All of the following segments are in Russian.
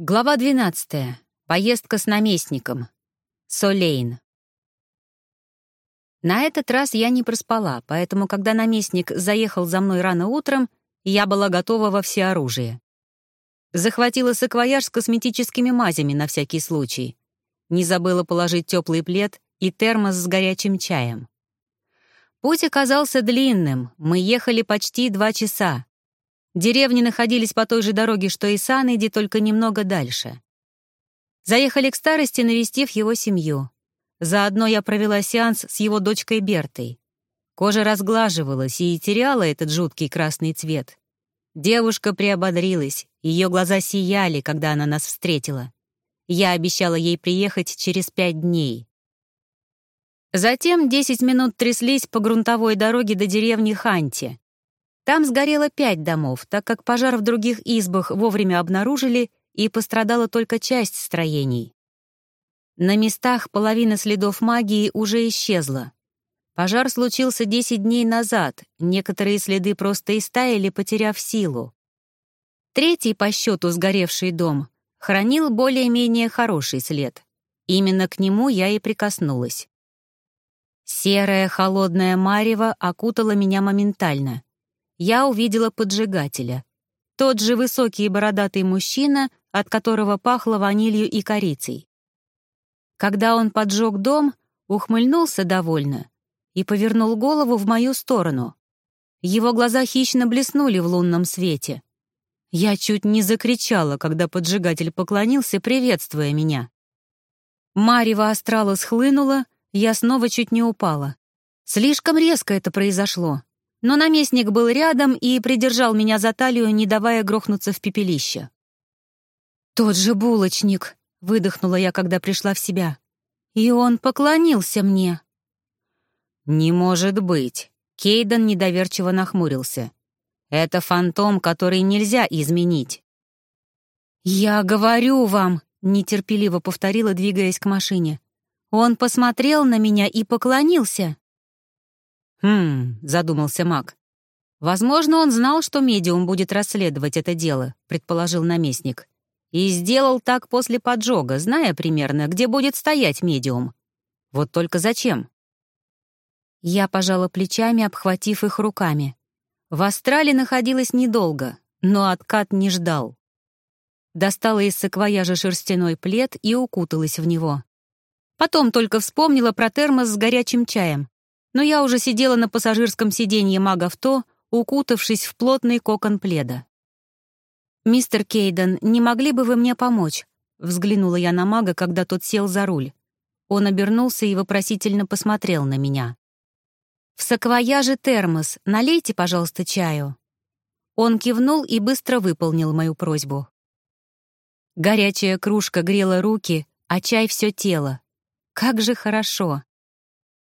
Глава 12. Поездка с наместником. Солейн. На этот раз я не проспала, поэтому, когда наместник заехал за мной рано утром, я была готова во всеоружие. Захватила саквояж с косметическими мазями на всякий случай. Не забыла положить теплый плед и термос с горячим чаем. Путь оказался длинным, мы ехали почти два часа. Деревни находились по той же дороге, что и Санэди, только немного дальше. Заехали к старости, навестив его семью. Заодно я провела сеанс с его дочкой Бертой. Кожа разглаживалась и теряла этот жуткий красный цвет. Девушка приободрилась, ее глаза сияли, когда она нас встретила. Я обещала ей приехать через пять дней. Затем десять минут тряслись по грунтовой дороге до деревни Ханти. Там сгорело пять домов, так как пожар в других избах вовремя обнаружили, и пострадала только часть строений. На местах половина следов магии уже исчезла. Пожар случился 10 дней назад, некоторые следы просто истаяли, потеряв силу. Третий по счету сгоревший дом хранил более-менее хороший след. Именно к нему я и прикоснулась. Серая холодная марево окутала меня моментально я увидела поджигателя. Тот же высокий и бородатый мужчина, от которого пахло ванилью и корицей. Когда он поджег дом, ухмыльнулся довольно и повернул голову в мою сторону. Его глаза хищно блеснули в лунном свете. Я чуть не закричала, когда поджигатель поклонился, приветствуя меня. Марево астрала схлынула, я снова чуть не упала. Слишком резко это произошло но наместник был рядом и придержал меня за талию, не давая грохнуться в пепелище. «Тот же булочник», — выдохнула я, когда пришла в себя. «И он поклонился мне». «Не может быть», — Кейден недоверчиво нахмурился. «Это фантом, который нельзя изменить». «Я говорю вам», — нетерпеливо повторила, двигаясь к машине. «Он посмотрел на меня и поклонился». «Хм», — задумался маг. «Возможно, он знал, что медиум будет расследовать это дело», — предположил наместник. «И сделал так после поджога, зная примерно, где будет стоять медиум. Вот только зачем?» Я пожала плечами, обхватив их руками. В астрале находилась недолго, но откат не ждал. Достала из саквояжа шерстяной плед и укуталась в него. Потом только вспомнила про термос с горячим чаем но я уже сидела на пассажирском сиденье мага-авто, укутавшись в плотный кокон пледа. «Мистер Кейден, не могли бы вы мне помочь?» — взглянула я на мага, когда тот сел за руль. Он обернулся и вопросительно посмотрел на меня. «В саквояже термос, налейте, пожалуйста, чаю». Он кивнул и быстро выполнил мою просьбу. Горячая кружка грела руки, а чай — все тело. Как же хорошо!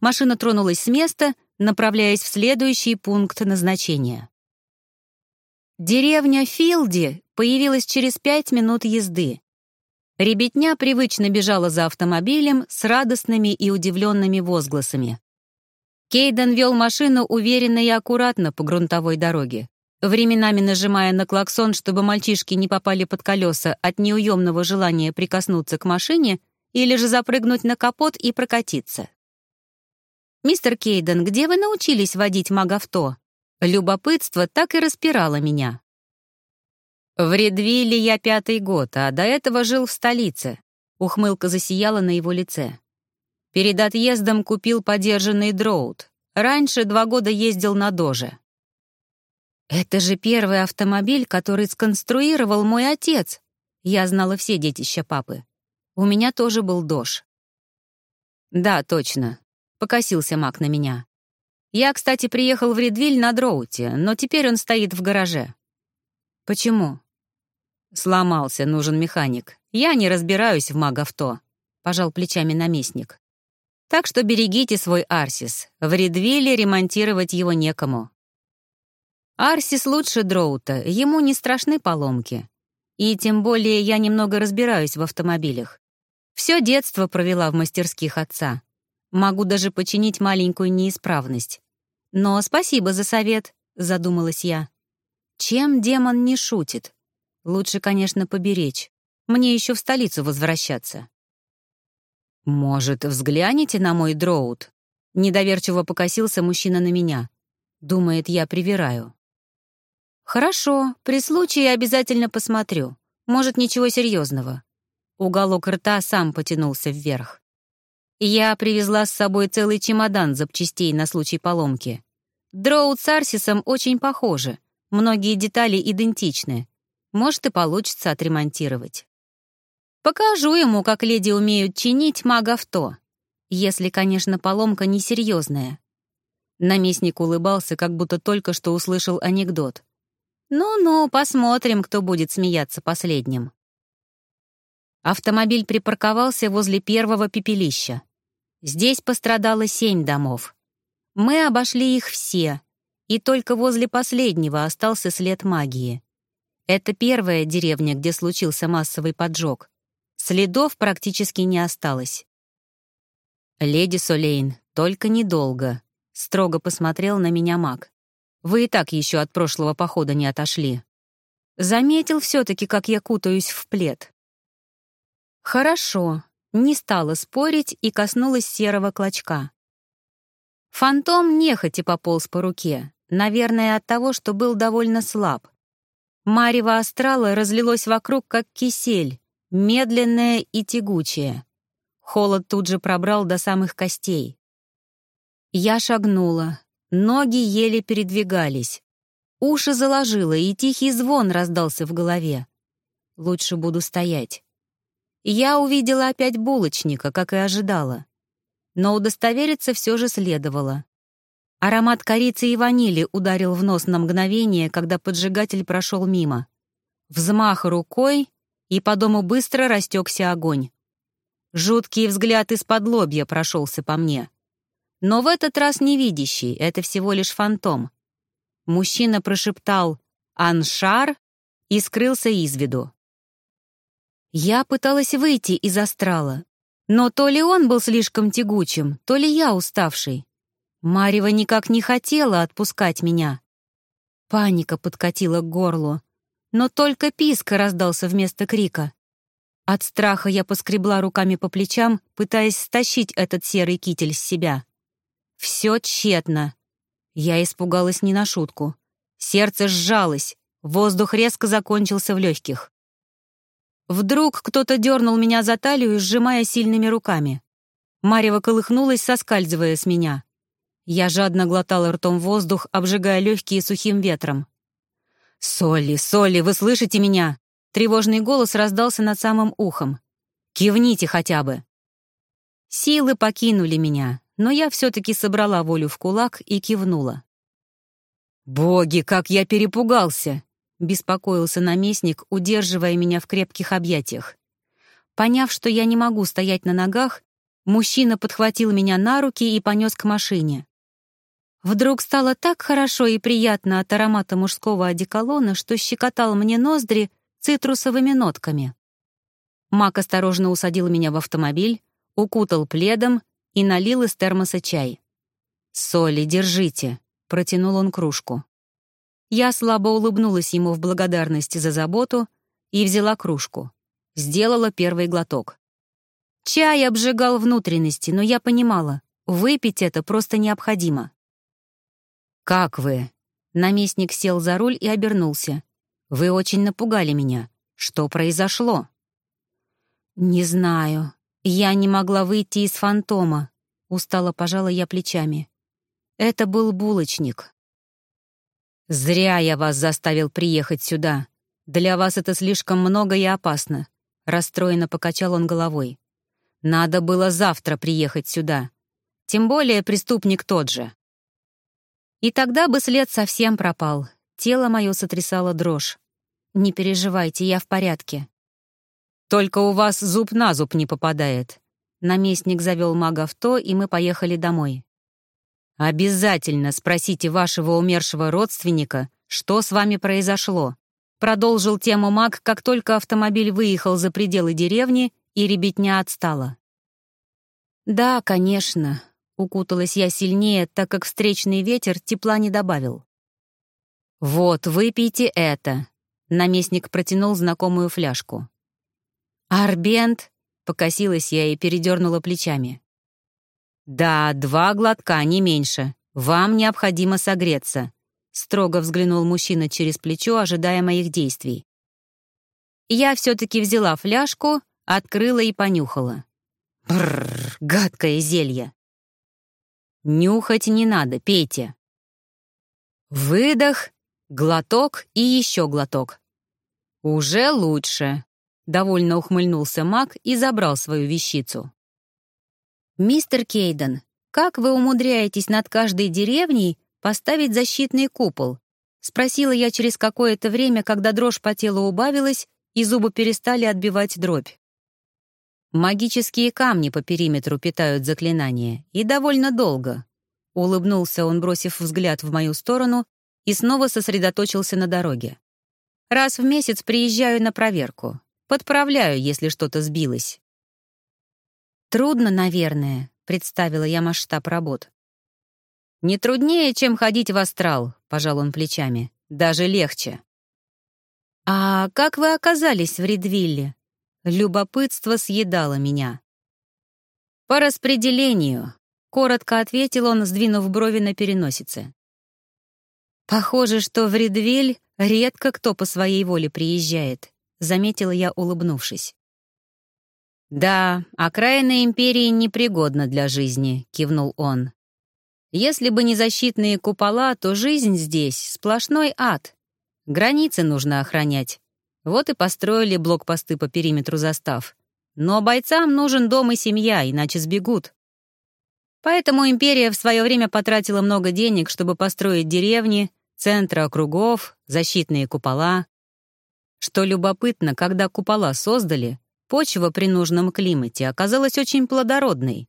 Машина тронулась с места, направляясь в следующий пункт назначения. Деревня Филди появилась через пять минут езды. Ребятня привычно бежала за автомобилем с радостными и удивленными возгласами. Кейден вел машину уверенно и аккуратно по грунтовой дороге, временами нажимая на клаксон, чтобы мальчишки не попали под колеса от неуемного желания прикоснуться к машине или же запрыгнуть на капот и прокатиться. «Мистер Кейден, где вы научились водить маг-авто?» Любопытство так и распирало меня. «В Редвилле я пятый год, а до этого жил в столице», — ухмылка засияла на его лице. «Перед отъездом купил подержанный дроут. Раньше два года ездил на Доже». «Это же первый автомобиль, который сконструировал мой отец», я знала все детища папы. У меня тоже был Дож. Да, точно. Покосился Мак на меня. «Я, кстати, приехал в Редвиль на дроуте, но теперь он стоит в гараже». «Почему?» «Сломался, нужен механик. Я не разбираюсь в маг-авто», — пожал плечами наместник. «Так что берегите свой Арсис. В Редвилле ремонтировать его некому». Арсис лучше Дроута, ему не страшны поломки. И тем более я немного разбираюсь в автомобилях. Все детство провела в мастерских отца. Могу даже починить маленькую неисправность. Но спасибо за совет, задумалась я. Чем демон не шутит? Лучше, конечно, поберечь. Мне еще в столицу возвращаться. «Может, взгляните на мой дроут?» Недоверчиво покосился мужчина на меня. Думает, я привираю. «Хорошо, при случае обязательно посмотрю. Может, ничего серьезного». Уголок рта сам потянулся вверх. Я привезла с собой целый чемодан запчастей на случай поломки. Дроут с Арсисом очень похожи. Многие детали идентичны. Может, и получится отремонтировать. Покажу ему, как леди умеют чинить маг-авто. Если, конечно, поломка несерьезная. Наместник улыбался, как будто только что услышал анекдот. «Ну-ну, посмотрим, кто будет смеяться последним». Автомобиль припарковался возле первого пепелища. Здесь пострадало семь домов. Мы обошли их все, и только возле последнего остался след магии. Это первая деревня, где случился массовый поджог. Следов практически не осталось. «Леди Солейн, только недолго», — строго посмотрел на меня маг. «Вы и так еще от прошлого похода не отошли». Заметил все-таки, как я кутаюсь в плед. «Хорошо», не стала спорить и коснулась серого клочка. Фантом нехотя пополз по руке, наверное, от того, что был довольно слаб. Марево астрала разлилось вокруг, как кисель, медленное и тягучее. Холод тут же пробрал до самых костей. Я шагнула, ноги еле передвигались. Уши заложило, и тихий звон раздался в голове. Лучше буду стоять. Я увидела опять булочника, как и ожидала. Но удостовериться все же следовало. Аромат корицы и ванили ударил в нос на мгновение, когда поджигатель прошел мимо. Взмах рукой, и по дому быстро растекся огонь. Жуткий взгляд из-под лобья прошелся по мне. Но в этот раз невидящий, это всего лишь фантом. Мужчина прошептал «Аншар» и скрылся из виду. Я пыталась выйти из астрала, но то ли он был слишком тягучим, то ли я уставший. Марева никак не хотела отпускать меня. Паника подкатила к горлу но только писк раздался вместо крика. От страха я поскребла руками по плечам, пытаясь стащить этот серый китель с себя. Все тщетно. Я испугалась не на шутку. Сердце сжалось, воздух резко закончился в легких. Вдруг кто-то дернул меня за талию, сжимая сильными руками. Марева колыхнулась, соскальзывая с меня. Я жадно глотала ртом воздух, обжигая легкие сухим ветром. «Солли, Солли, вы слышите меня?» Тревожный голос раздался над самым ухом. «Кивните хотя бы!» Силы покинули меня, но я все-таки собрала волю в кулак и кивнула. «Боги, как я перепугался!» — беспокоился наместник, удерживая меня в крепких объятиях. Поняв, что я не могу стоять на ногах, мужчина подхватил меня на руки и понес к машине. Вдруг стало так хорошо и приятно от аромата мужского одеколона, что щекотал мне ноздри цитрусовыми нотками. Мак осторожно усадил меня в автомобиль, укутал пледом и налил из термоса чай. «Соли, держите», — протянул он кружку. Я слабо улыбнулась ему в благодарности за заботу и взяла кружку. Сделала первый глоток. Чай обжигал внутренности, но я понимала, выпить это просто необходимо. «Как вы?» Наместник сел за руль и обернулся. «Вы очень напугали меня. Что произошло?» «Не знаю. Я не могла выйти из фантома», — устало пожала я плечами. «Это был булочник». «Зря я вас заставил приехать сюда. Для вас это слишком много и опасно», — расстроенно покачал он головой. «Надо было завтра приехать сюда. Тем более преступник тот же». И тогда бы след совсем пропал. Тело мое сотрясало дрожь. «Не переживайте, я в порядке». «Только у вас зуб на зуб не попадает». Наместник завел мага в то, и мы поехали домой. «Обязательно спросите вашего умершего родственника, что с вами произошло», продолжил тему маг, как только автомобиль выехал за пределы деревни, и ребятня отстала. «Да, конечно. Укуталась я сильнее, так как встречный ветер тепла не добавил. «Вот, выпейте это», — наместник протянул знакомую фляжку. «Арбент?» — покосилась я и передернула плечами. «Да, два глотка, не меньше. Вам необходимо согреться», — строго взглянул мужчина через плечо, ожидая моих действий. Я все-таки взяла фляжку, открыла и понюхала. Бррр, гадкое зелье. Нюхать не надо, пейте. Выдох, глоток и еще глоток. Уже лучше. Довольно ухмыльнулся маг и забрал свою вещицу. «Мистер Кейден, как вы умудряетесь над каждой деревней поставить защитный купол?» — спросила я через какое-то время, когда дрожь по телу убавилась и зубы перестали отбивать дробь. «Магические камни по периметру питают заклинания, и довольно долго», — улыбнулся он, бросив взгляд в мою сторону, и снова сосредоточился на дороге. «Раз в месяц приезжаю на проверку. Подправляю, если что-то сбилось». «Трудно, наверное», — представила я масштаб работ. «Не труднее, чем ходить в астрал», — пожал он плечами. «Даже легче». «А как вы оказались в Ридвилле?» Любопытство съедало меня. «По распределению», — коротко ответил он, сдвинув брови на переносице. «Похоже, что в Ридвиль редко кто по своей воле приезжает», — заметила я, улыбнувшись. «Да, окраина империи непригодна для жизни», — кивнул он. «Если бы не защитные купола, то жизнь здесь — сплошной ад. Границы нужно охранять. Вот и построили блокпосты по периметру застав. Но бойцам нужен дом и семья, иначе сбегут. Поэтому империя в свое время потратила много денег, чтобы построить деревни, центры округов, защитные купола. Что любопытно, когда купола создали, Почва при нужном климате оказалась очень плодородной.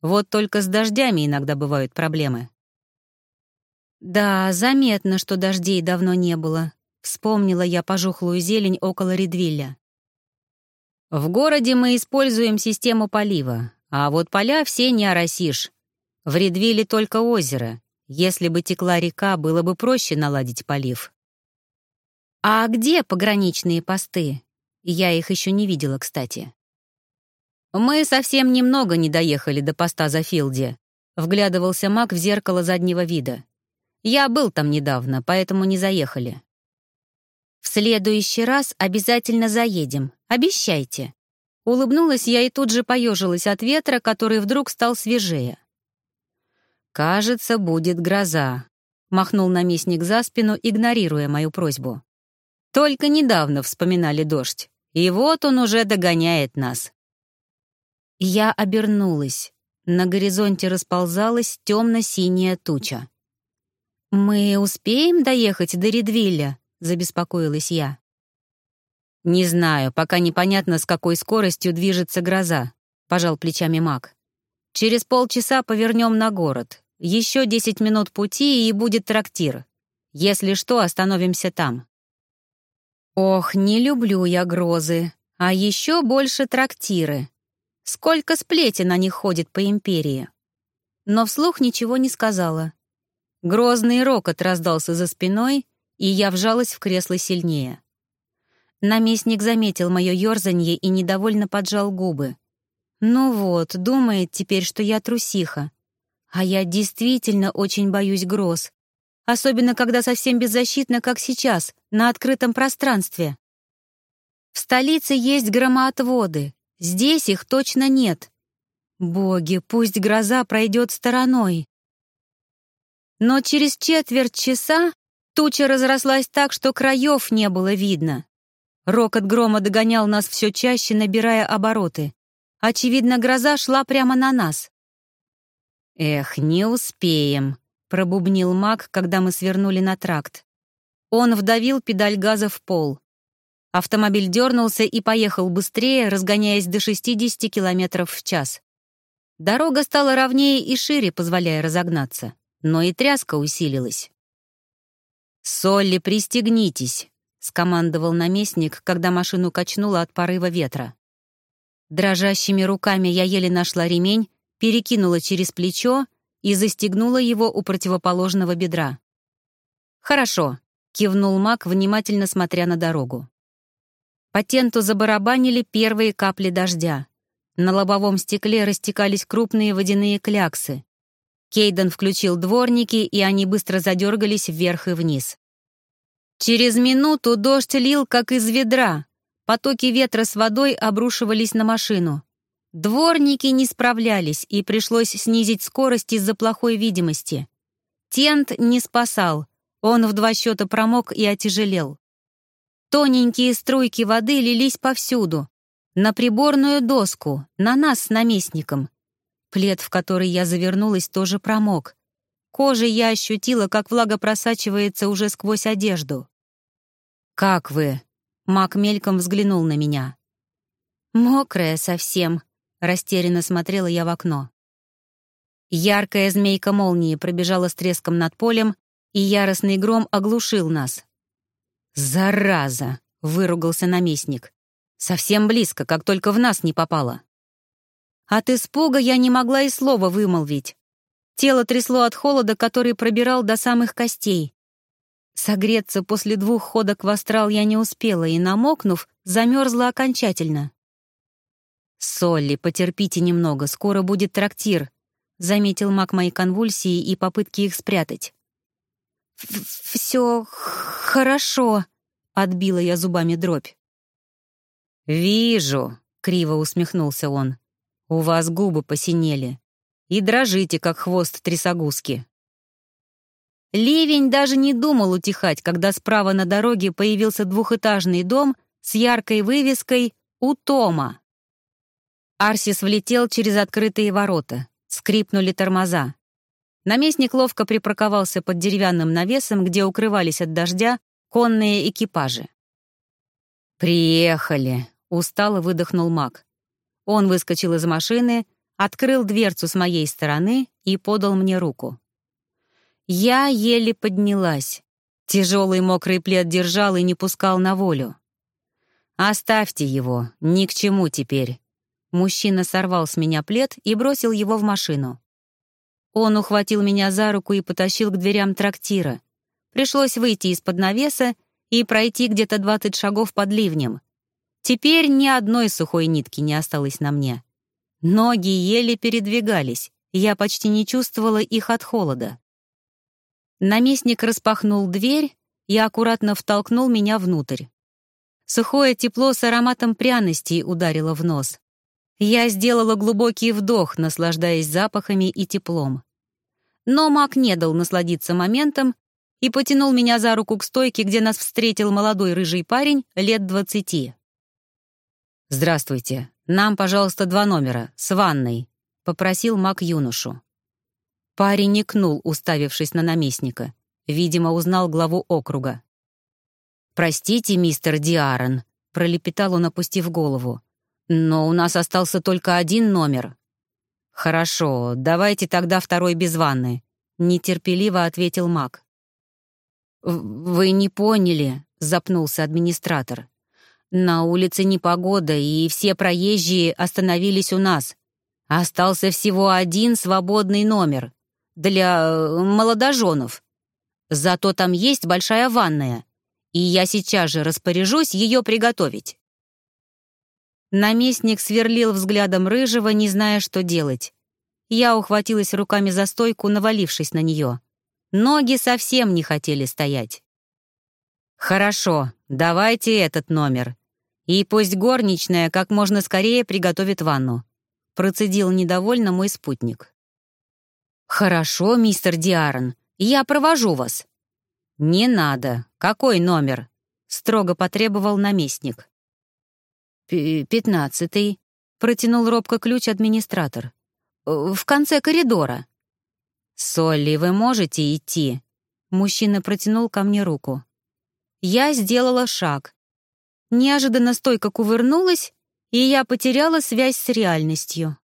Вот только с дождями иногда бывают проблемы. «Да, заметно, что дождей давно не было», — вспомнила я пожухлую зелень около Редвилля. «В городе мы используем систему полива, а вот поля все не оросишь. В Редвилле только озеро. Если бы текла река, было бы проще наладить полив». «А где пограничные посты?» Я их еще не видела, кстати. «Мы совсем немного не доехали до поста за Филде», — вглядывался Мак в зеркало заднего вида. «Я был там недавно, поэтому не заехали». «В следующий раз обязательно заедем, обещайте». Улыбнулась я и тут же поежилась от ветра, который вдруг стал свежее. «Кажется, будет гроза», — махнул наместник за спину, игнорируя мою просьбу. «Только недавно вспоминали дождь. И вот он уже догоняет нас. Я обернулась. На горизонте расползалась темно-синяя туча. «Мы успеем доехать до Редвилля?» — забеспокоилась я. «Не знаю, пока непонятно, с какой скоростью движется гроза», — пожал плечами маг. «Через полчаса повернем на город. Еще десять минут пути, и будет трактир. Если что, остановимся там». Ох, не люблю я грозы, а еще больше трактиры. Сколько сплетен о них ходит по империи. Но вслух ничего не сказала. Грозный рокот раздался за спиной, и я вжалась в кресло сильнее. Наместник заметил мое ерзанье и недовольно поджал губы. Ну вот, думает теперь, что я трусиха. А я действительно очень боюсь гроз особенно когда совсем беззащитно, как сейчас, на открытом пространстве. В столице есть громоотводы, здесь их точно нет. Боги, пусть гроза пройдет стороной. Но через четверть часа туча разрослась так, что краев не было видно. Рокот грома догонял нас все чаще, набирая обороты. Очевидно, гроза шла прямо на нас. «Эх, не успеем», пробубнил маг, когда мы свернули на тракт. Он вдавил педаль газа в пол. Автомобиль дернулся и поехал быстрее, разгоняясь до 60 км в час. Дорога стала ровнее и шире, позволяя разогнаться, но и тряска усилилась. «Солли, пристегнитесь», — скомандовал наместник, когда машину качнуло от порыва ветра. Дрожащими руками я еле нашла ремень, перекинула через плечо и застегнула его у противоположного бедра. «Хорошо», — кивнул Мак, внимательно смотря на дорогу. По тенту забарабанили первые капли дождя. На лобовом стекле растекались крупные водяные кляксы. Кейден включил дворники, и они быстро задергались вверх и вниз. Через минуту дождь лил, как из ведра. Потоки ветра с водой обрушивались на машину. Дворники не справлялись, и пришлось снизить скорость из-за плохой видимости. Тент не спасал, он в два счета промок и отяжелел. Тоненькие струйки воды лились повсюду. На приборную доску, на нас с наместником. Плед, в который я завернулась, тоже промок. Кожей я ощутила, как влага просачивается уже сквозь одежду. «Как вы?» — Мак мельком взглянул на меня. «Мокрая совсем», Растерянно смотрела я в окно. Яркая змейка молнии пробежала с треском над полем, и яростный гром оглушил нас. «Зараза!» — выругался наместник. «Совсем близко, как только в нас не попало». От испуга я не могла и слова вымолвить. Тело трясло от холода, который пробирал до самых костей. Согреться после двух ходок в астрал я не успела и, намокнув, замерзла окончательно. «Солли, потерпите немного, скоро будет трактир», — заметил маг мои конвульсии и попытки их спрятать. «Все хорошо», — отбила я зубами дробь. «Вижу», — криво усмехнулся он. «У вас губы посинели. И дрожите, как хвост трясогузки». Ливень даже не думал утихать, когда справа на дороге появился двухэтажный дом с яркой вывеской «У Тома». Арсис влетел через открытые ворота. Скрипнули тормоза. Наместник ловко припарковался под деревянным навесом, где укрывались от дождя конные экипажи. «Приехали», — устало выдохнул маг. Он выскочил из машины, открыл дверцу с моей стороны и подал мне руку. Я еле поднялась. Тяжелый мокрый плед держал и не пускал на волю. «Оставьте его, ни к чему теперь», Мужчина сорвал с меня плед и бросил его в машину. Он ухватил меня за руку и потащил к дверям трактира. Пришлось выйти из-под навеса и пройти где-то двадцать шагов под ливнем. Теперь ни одной сухой нитки не осталось на мне. Ноги еле передвигались, я почти не чувствовала их от холода. Наместник распахнул дверь и аккуратно втолкнул меня внутрь. Сухое тепло с ароматом пряностей ударило в нос. Я сделала глубокий вдох, наслаждаясь запахами и теплом. Но Мак не дал насладиться моментом и потянул меня за руку к стойке, где нас встретил молодой рыжий парень лет двадцати. «Здравствуйте. Нам, пожалуйста, два номера, с ванной», — попросил Мак юношу. Парень икнул, уставившись на наместника. Видимо, узнал главу округа. «Простите, мистер Диарон», — пролепетал он, опустив голову. Но у нас остался только один номер. Хорошо, давайте тогда второй без ванны, нетерпеливо ответил Мак. Вы не поняли, запнулся администратор. На улице непогода, и все проезжие остановились у нас. Остался всего один свободный номер для э, молодоженов. Зато там есть большая ванная, и я сейчас же распоряжусь ее приготовить. Наместник сверлил взглядом рыжего, не зная, что делать. Я ухватилась руками за стойку, навалившись на нее. Ноги совсем не хотели стоять. «Хорошо, давайте этот номер. И пусть горничная как можно скорее приготовит ванну», процедил недовольно мой спутник. «Хорошо, мистер Диарон, я провожу вас». «Не надо. Какой номер?» — строго потребовал наместник. «Пятнадцатый», — протянул робко ключ администратор. «В конце коридора». «Солли, вы можете идти?» Мужчина протянул ко мне руку. Я сделала шаг. Неожиданно стойка кувырнулась, и я потеряла связь с реальностью.